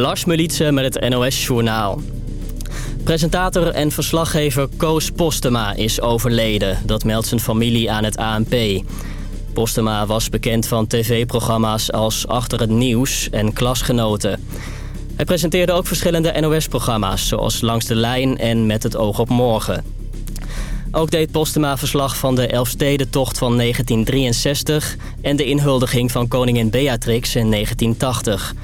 Lars Melitse met het NOS-journaal. Presentator en verslaggever Koos Postema is overleden. Dat meldt zijn familie aan het ANP. Postema was bekend van tv-programma's als Achter het Nieuws en Klasgenoten. Hij presenteerde ook verschillende NOS-programma's... zoals Langs de Lijn en Met het oog op morgen. Ook deed Postema verslag van de Elfstedentocht van 1963... en de inhuldiging van koningin Beatrix in 1980...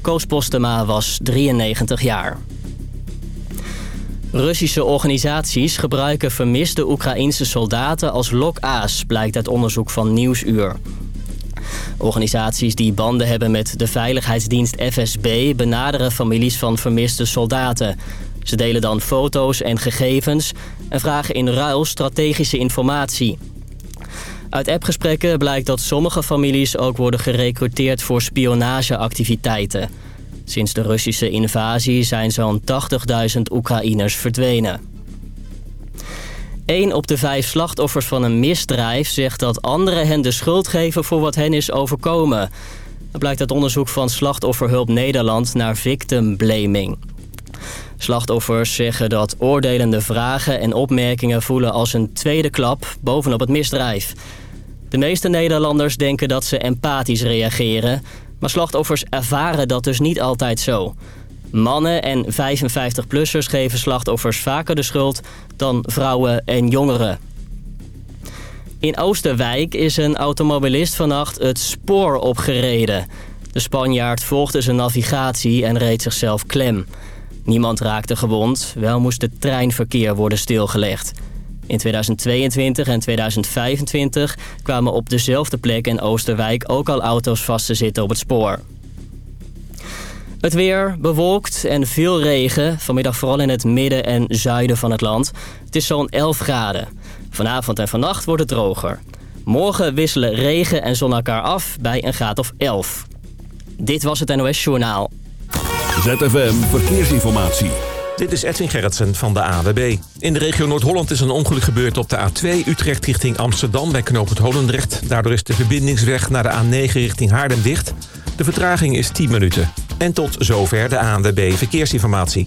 Koos Postema was 93 jaar. Russische organisaties gebruiken vermiste Oekraïnse soldaten als lokaas... blijkt uit onderzoek van Nieuwsuur. Organisaties die banden hebben met de veiligheidsdienst FSB... benaderen families van vermiste soldaten. Ze delen dan foto's en gegevens... en vragen in ruil strategische informatie... Uit appgesprekken blijkt dat sommige families ook worden gerecruiteerd voor spionageactiviteiten. Sinds de Russische invasie zijn zo'n 80.000 Oekraïners verdwenen. Een op de vijf slachtoffers van een misdrijf zegt dat anderen hen de schuld geven voor wat hen is overkomen. Dat blijkt uit onderzoek van Slachtofferhulp Nederland naar victim blaming. Slachtoffers zeggen dat oordelende vragen en opmerkingen voelen als een tweede klap bovenop het misdrijf. De meeste Nederlanders denken dat ze empathisch reageren, maar slachtoffers ervaren dat dus niet altijd zo. Mannen en 55-plussers geven slachtoffers vaker de schuld dan vrouwen en jongeren. In Oosterwijk is een automobilist vannacht het spoor opgereden. De Spanjaard volgde zijn navigatie en reed zichzelf klem. Niemand raakte gewond, wel moest het treinverkeer worden stilgelegd. In 2022 en 2025 kwamen op dezelfde plek in Oosterwijk ook al auto's vast te zitten op het spoor. Het weer bewolkt en veel regen. Vanmiddag vooral in het midden en zuiden van het land. Het is zo'n 11 graden. Vanavond en vannacht wordt het droger. Morgen wisselen regen en zon elkaar af bij een graad of 11. Dit was het NOS Journaal. ZFM Verkeersinformatie. Dit is Edwin Gerritsen van de AWB. In de regio Noord-Holland is een ongeluk gebeurd op de A2 Utrecht richting Amsterdam bij knooppunt Holendrecht. Daardoor is de verbindingsweg naar de A9 richting Haarlem dicht. De vertraging is 10 minuten. En tot zover de ANWB Verkeersinformatie.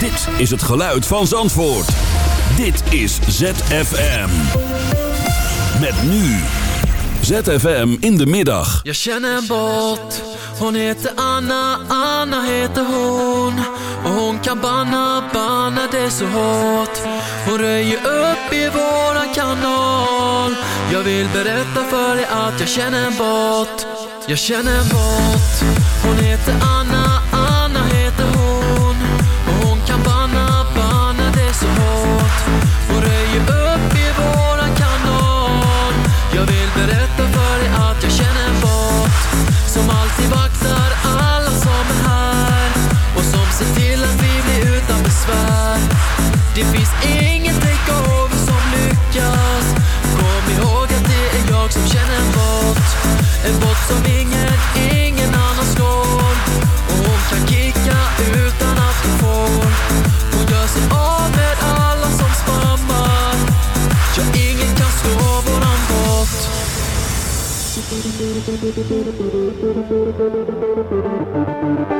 Dit is het geluid van Zandvoort. Dit is ZFM. Met nu. ZFM in de middag. Jag känner en Hon heter Anna, Anna heter hon Och hon kan banna, banna det så hårt Hon röjer upp i våran kanal Jag vill berätta för dig att jag känner en Jag känner en Hon heter Anna Thank you.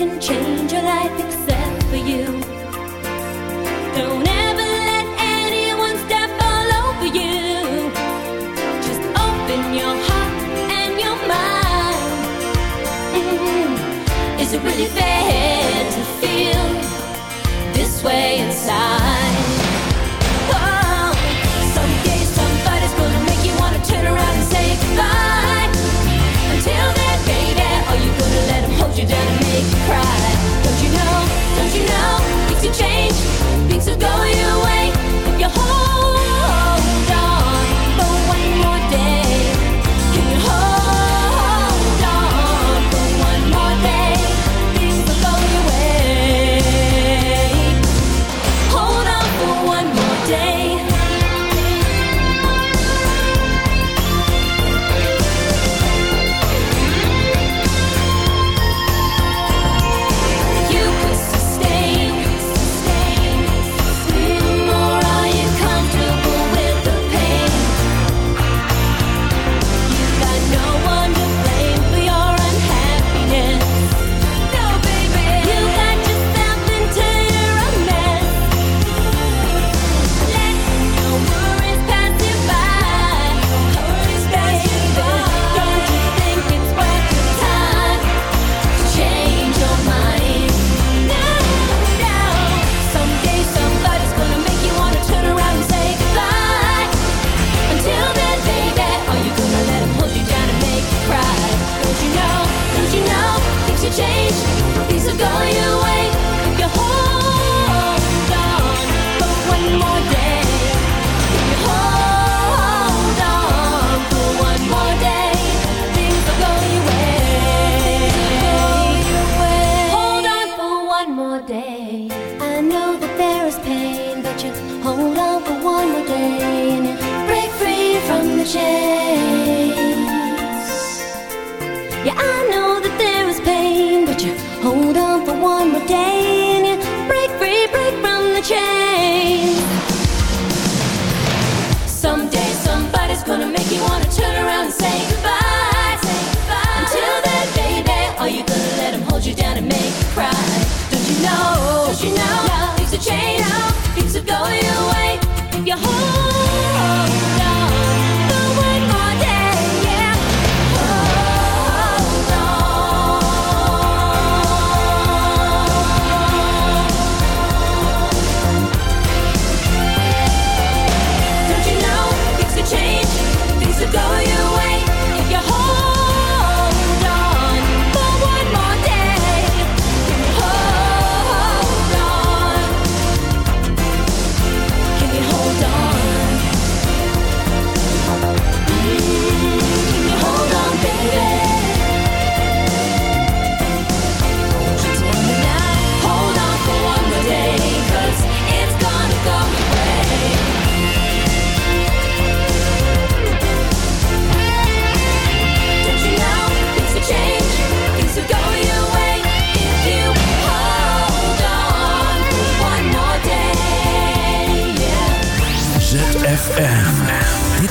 can change.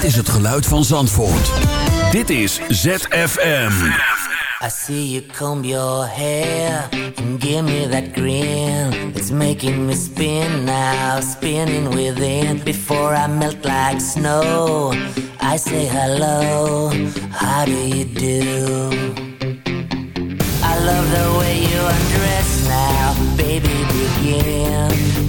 Is het geluid van Zandvoort. Dit is ZFM. I see you comb your hair and give me that grin. It's making me spin now, spinning within. Before I melt like snow, I say hello. How do you do? I love the way you undress now, baby. Begin.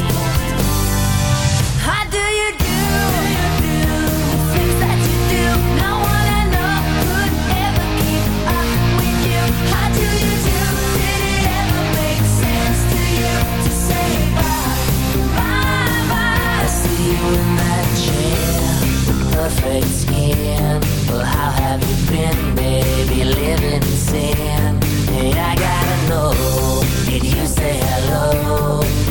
Did you say hello?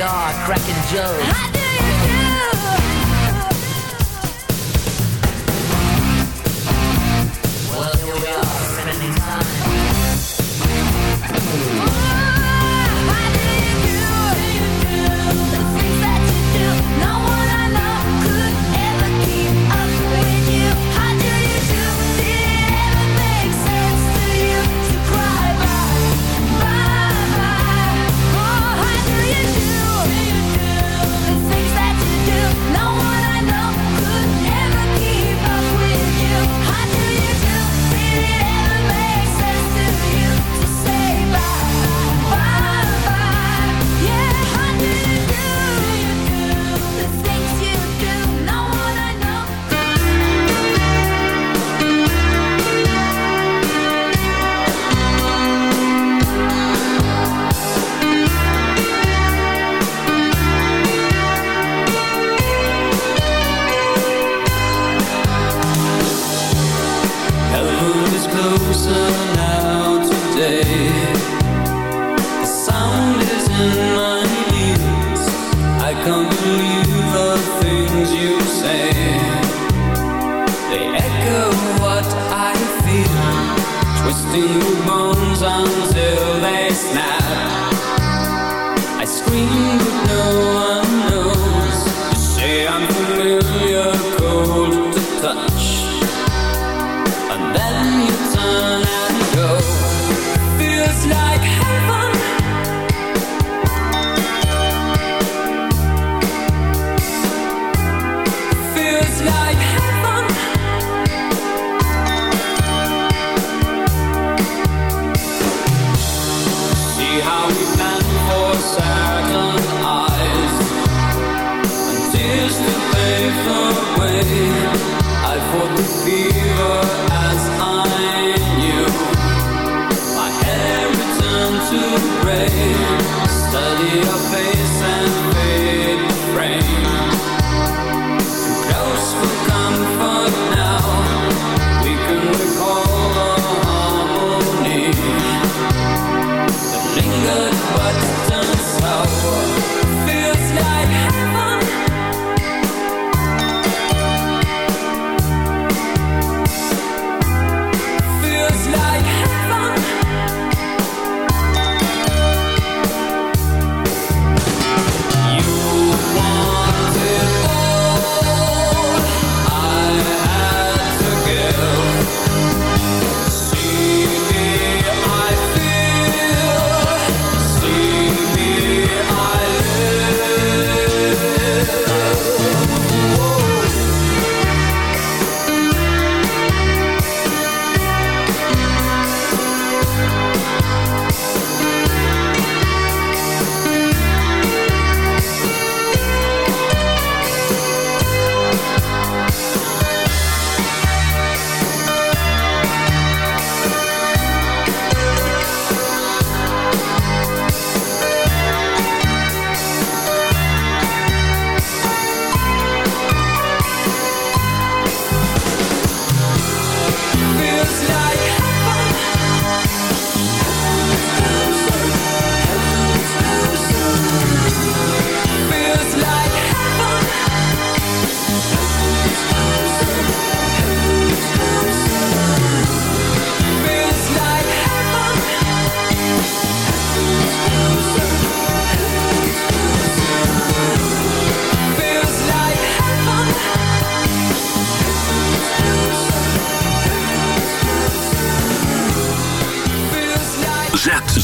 Are, cracking jokes.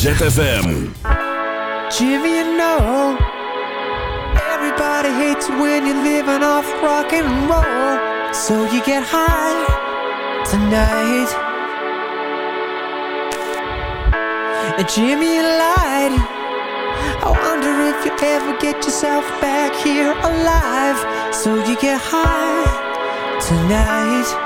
ZFM. Jimmy, you know, everybody hates when you're living off rock and roll. So you get high tonight. And Jimmy lied. I wonder if you ever get yourself back here alive. So you get high tonight.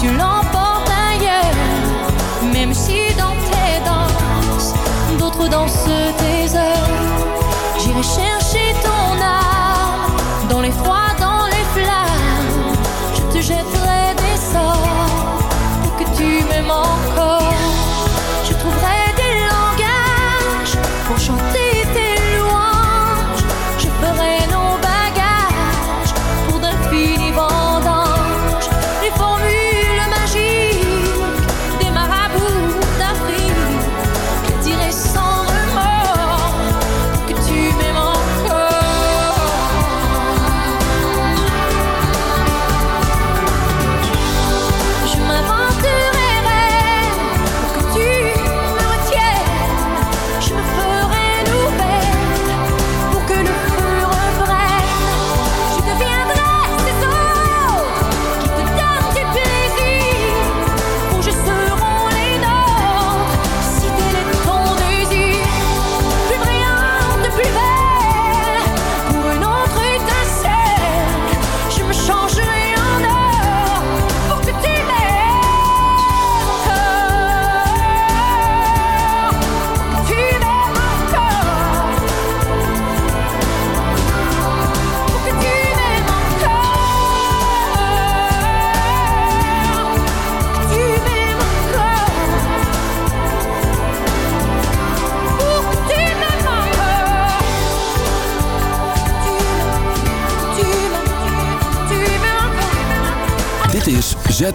tu l'emportes ailleurs. Même si dans tes danses, d'autres dansent tes heures, j'irai chercher.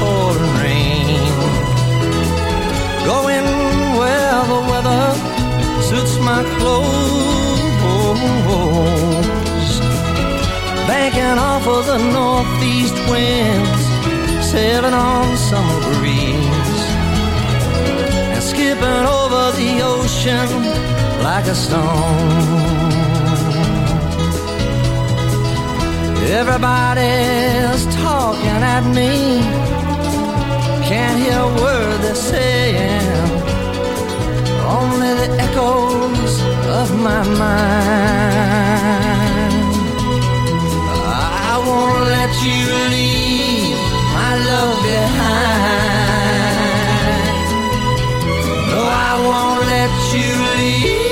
pouring rain. Going where the weather suits my clothes. Banking off of the northeast winds, sailing on summer breeze. And skipping over the ocean like a stone. Everybody's talking at me can't hear a word they're saying, only the echoes of my mind. I won't let you leave my love behind. No, I won't let you leave.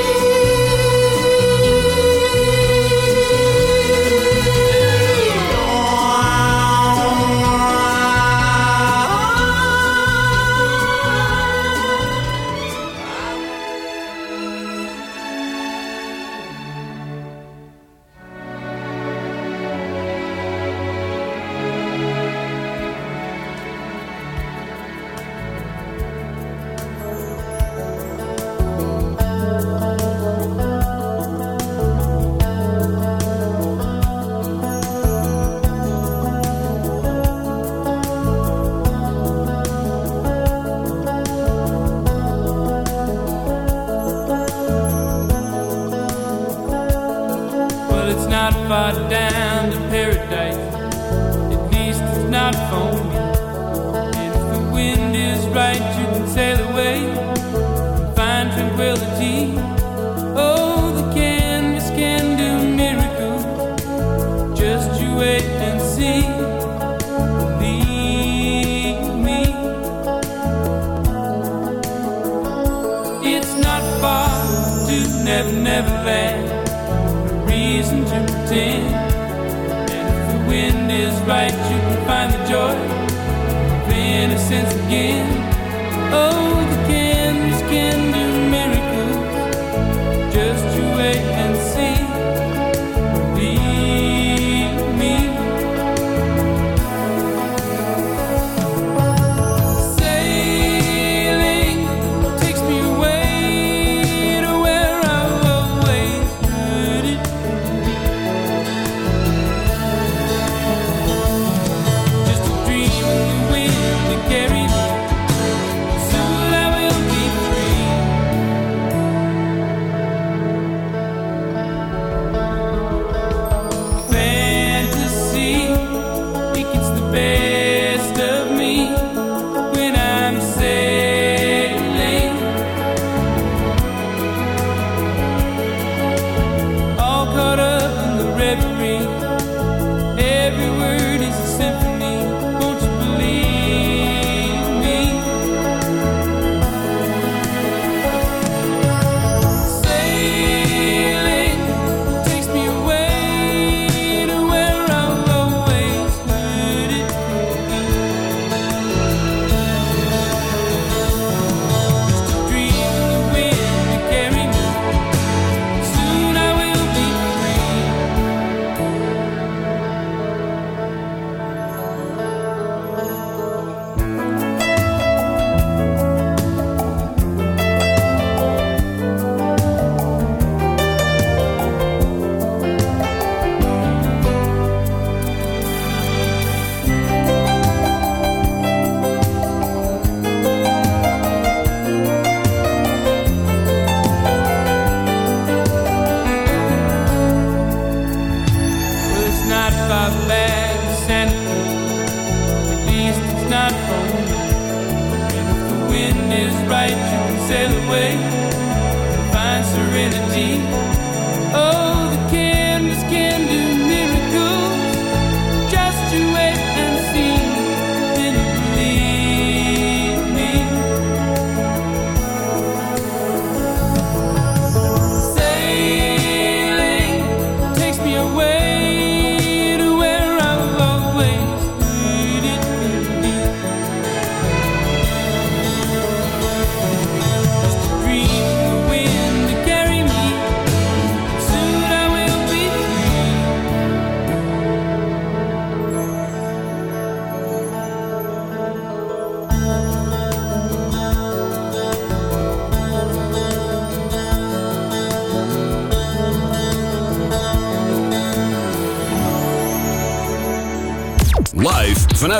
reason pretend. And if the wind is right, you can find the joy of innocence again. Oh.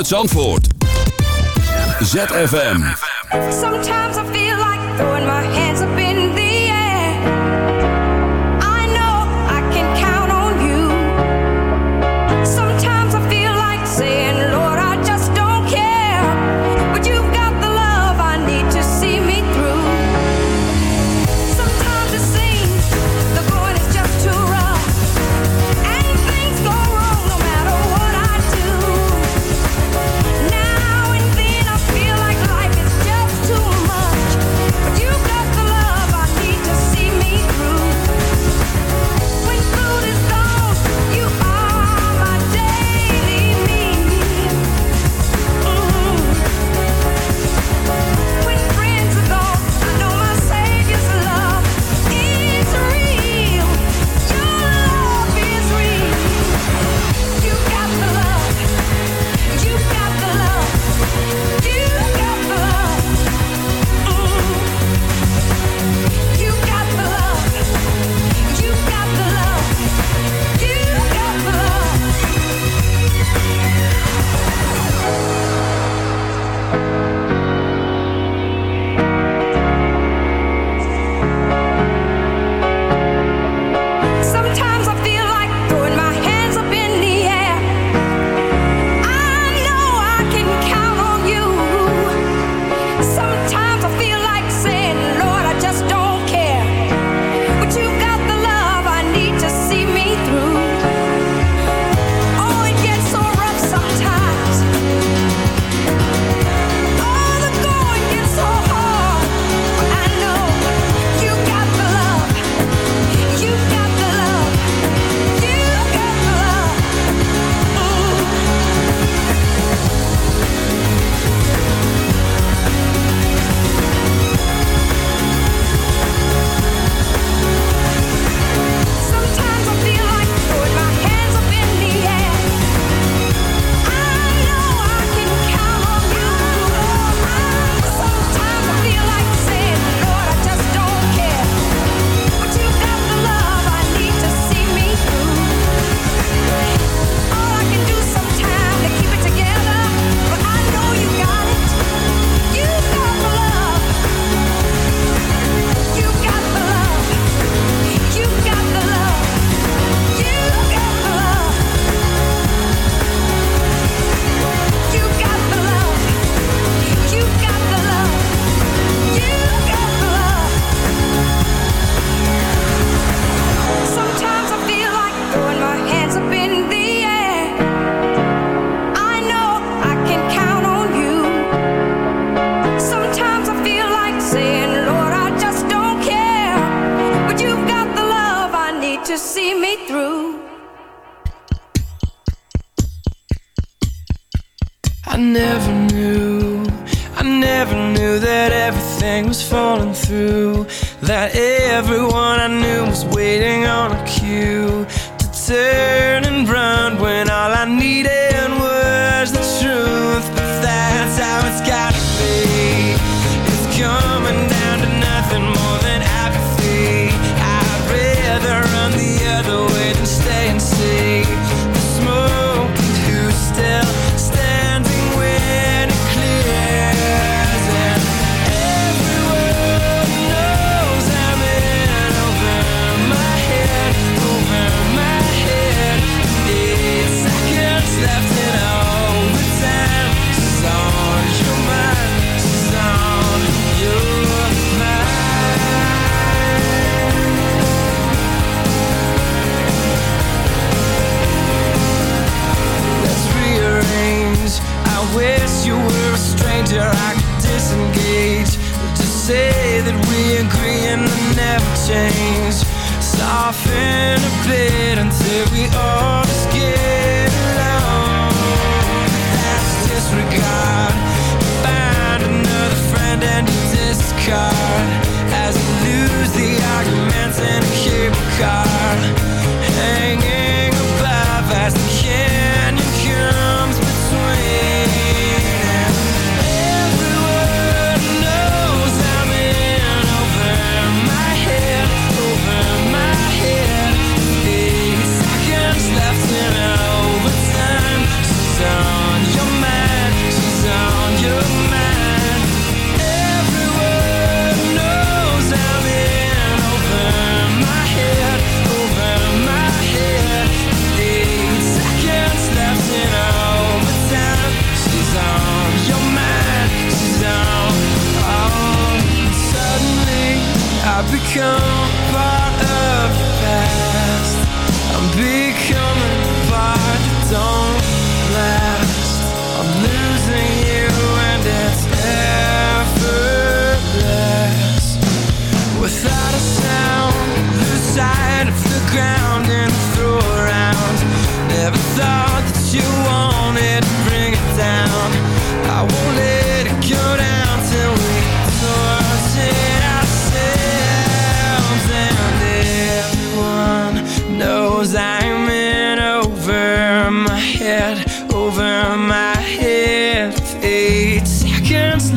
Zandvoort. ZFM.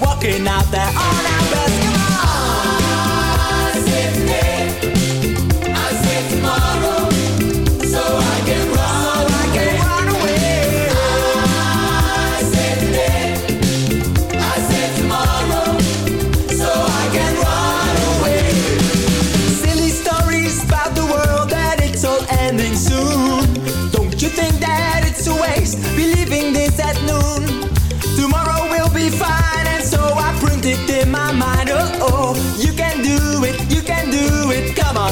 walking out there all.